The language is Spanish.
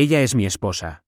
Ella es mi esposa.